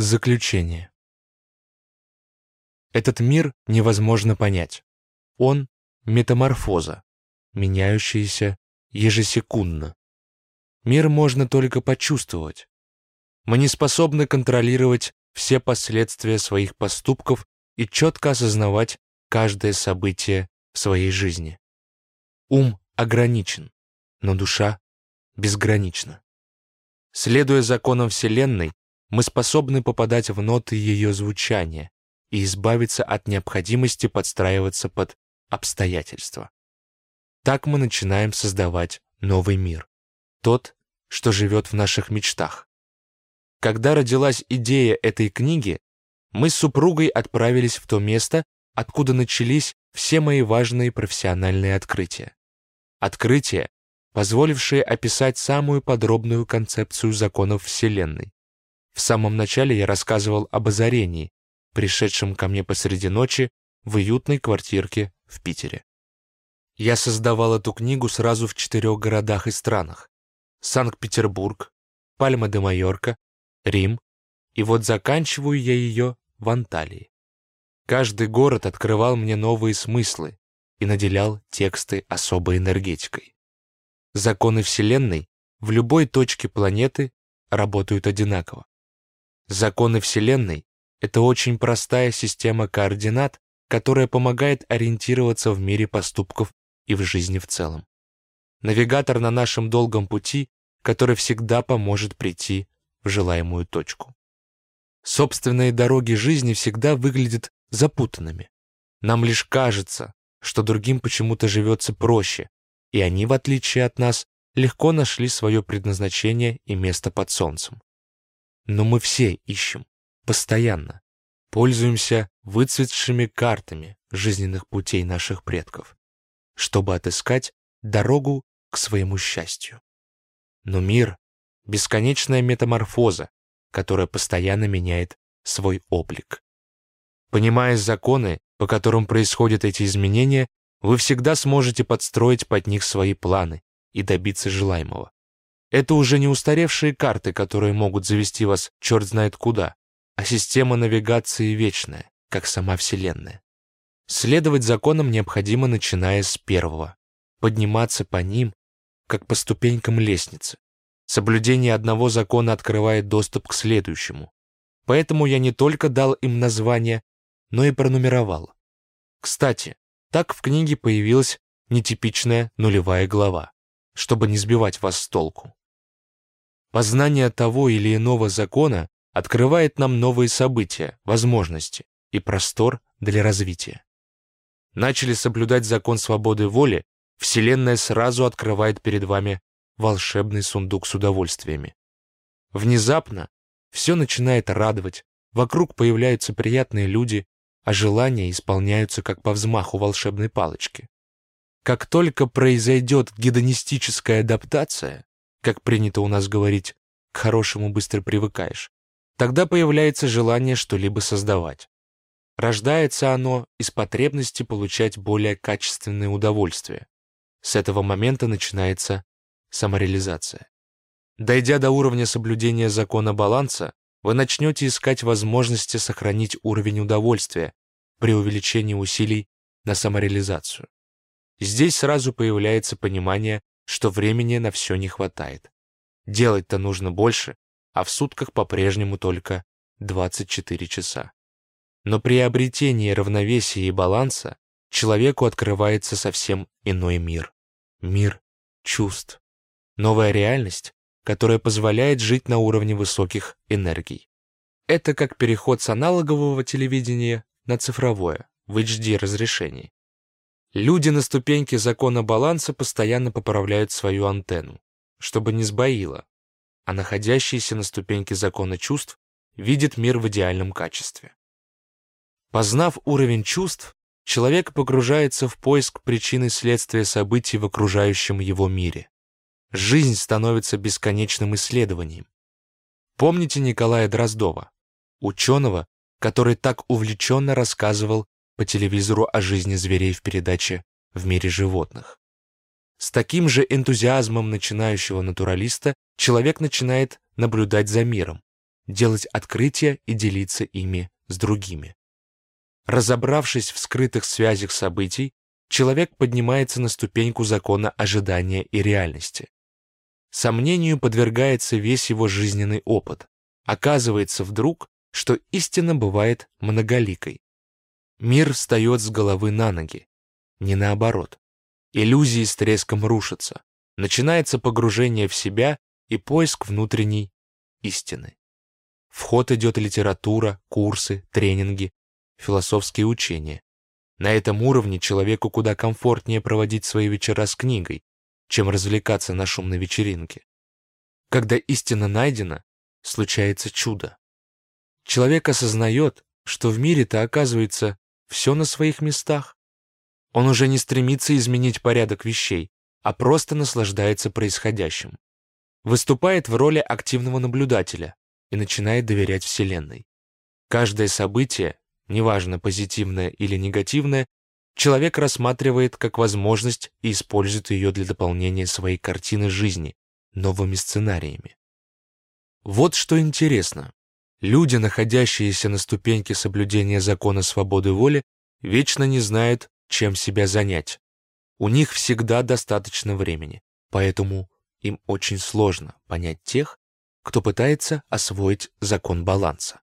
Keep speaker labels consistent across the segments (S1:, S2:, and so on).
S1: Заключение. Этот мир невозможно понять. Он — метаморфоза, меняющаяся ежесекундно. Мир можно только почувствовать. Мы не способны контролировать все последствия своих поступков и четко осознавать каждое событие в своей жизни. Ум ограничен, но душа безгранична. Следуя законам Вселенной, мы способны попадать в ноты ее звучания и избавиться от необходимости подстраиваться под обстоятельства. Так мы начинаем создавать новый мир, тот, что живет в наших мечтах. Когда родилась идея этой книги, мы с супругой отправились в то место, откуда начались все мои важные профессиональные открытия. Открытия, позволившие описать самую подробную концепцию законов Вселенной, в самом начале я рассказывал об озарении, пришедшем ко мне посреди ночи в уютной квартирке в Питере. Я создавал эту книгу сразу в четырех городах и странах. Санкт-Петербург, Пальма-де-Майорка, Рим, и вот заканчиваю я ее в Анталии. Каждый город открывал мне новые смыслы и наделял тексты особой энергетикой. Законы Вселенной в любой точке планеты работают одинаково. Законы Вселенной — это очень простая система координат, которая помогает ориентироваться в мире поступков и в жизни в целом. Навигатор на нашем долгом пути, который всегда поможет прийти в желаемую точку. Собственные дороги жизни всегда выглядят запутанными. Нам лишь кажется, что другим почему-то живется проще, и они, в отличие от нас, легко нашли свое предназначение и место под солнцем. Но мы все ищем, постоянно, пользуемся выцветшими картами жизненных путей наших предков, чтобы отыскать дорогу к своему счастью. Но мир — бесконечная метаморфоза, которая постоянно меняет свой облик. Понимая законы, по которым происходят эти изменения, вы всегда сможете подстроить под них свои планы и добиться желаемого. Это уже не устаревшие карты, которые могут завести вас черт знает куда, а система навигации вечная, как сама Вселенная. Следовать законам необходимо, начиная с первого. Подниматься по ним, как по ступенькам лестницы. Соблюдение одного закона открывает доступ к следующему. Поэтому я не только дал им название, но и пронумеровал. Кстати, так в книге появилась нетипичная нулевая глава, чтобы не сбивать вас с толку. Познание того или иного закона открывает нам новые события, возможности и простор для развития. Начали соблюдать закон свободы воли, Вселенная сразу открывает перед вами волшебный сундук с удовольствиями. Внезапно все начинает радовать, вокруг появляются приятные люди, а желания исполняются как по взмаху волшебной палочки. Как только произойдет гедонистическая адаптация, как принято у нас говорить, к хорошему быстро привыкаешь, тогда появляется желание что-либо создавать. Рождается оно из потребности получать более качественные удовольствия. С этого момента начинается самореализация. Дойдя до уровня соблюдения закона баланса, вы начнете искать возможности сохранить уровень удовольствия при увеличении усилий на самореализацию. Здесь сразу появляется понимание, что времени на все не хватает. Делать-то нужно больше, а в сутках по-прежнему только 24 часа. Но при обретении равновесия и баланса человеку открывается совсем иной мир. Мир чувств. Новая реальность, которая позволяет жить на уровне высоких энергий. Это как переход с аналогового телевидения на цифровое, в HD разрешении. Люди на ступеньке закона баланса постоянно поправляют свою антенну, чтобы не сбоило, а находящийся на ступеньке закона чувств видит мир в идеальном качестве. Познав уровень чувств, человек погружается в поиск причины следствия событий в окружающем его мире. Жизнь становится бесконечным исследованием. Помните Николая Дроздова, ученого, который так увлеченно рассказывал по телевизору о жизни зверей в передаче «В мире животных». С таким же энтузиазмом начинающего натуралиста человек начинает наблюдать за миром, делать открытия и делиться ими с другими. Разобравшись в скрытых связях событий, человек поднимается на ступеньку закона ожидания и реальности. Сомнению подвергается весь его жизненный опыт. Оказывается вдруг, что истина бывает многоликой. Мир встает с головы на ноги, не наоборот. Иллюзии с треском рушатся. Начинается погружение в себя и поиск внутренней истины. В ход идет литература, курсы, тренинги, философские учения. На этом уровне человеку куда комфортнее проводить свои вечера с книгой, чем развлекаться на шумной вечеринке. Когда истина найдена, случается чудо. Человек осознает, что в мире-то оказывается все на своих местах. Он уже не стремится изменить порядок вещей, а просто наслаждается происходящим. Выступает в роли активного наблюдателя и начинает доверять Вселенной. Каждое событие, неважно позитивное или негативное, человек рассматривает как возможность и использует ее для дополнения своей картины жизни новыми сценариями. Вот что интересно. Люди, находящиеся на ступеньке соблюдения закона свободы воли, вечно не знают, чем себя занять. У них всегда достаточно времени, поэтому им очень сложно понять тех, кто пытается освоить закон баланса.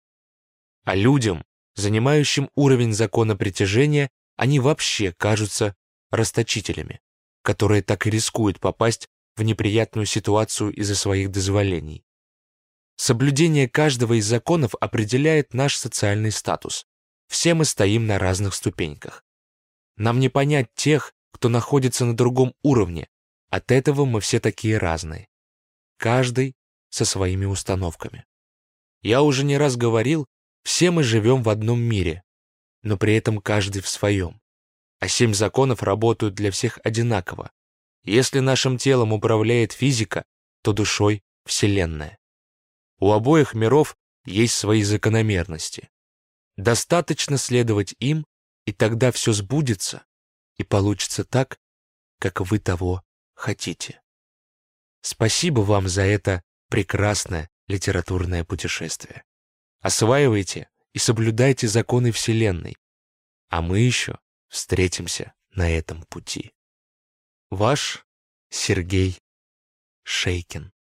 S1: А людям, занимающим уровень закона притяжения, они вообще кажутся расточителями, которые так и рискуют попасть в неприятную ситуацию из-за своих дозволений. Соблюдение каждого из законов определяет наш социальный статус. Все мы стоим на разных ступеньках. Нам не понять тех, кто находится на другом уровне. От этого мы все такие разные. Каждый со своими установками. Я уже не раз говорил, все мы живем в одном мире, но при этом каждый в своем. А семь законов работают для всех одинаково. Если нашим телом управляет физика, то душой — Вселенная. У обоих миров есть свои закономерности. Достаточно следовать им, и тогда все сбудется и получится так, как вы того хотите. Спасибо вам за это прекрасное литературное путешествие. Осваивайте и соблюдайте законы Вселенной, а мы еще встретимся на этом пути. Ваш Сергей Шейкин